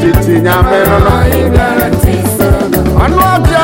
titi nyame no no ɔno ɔde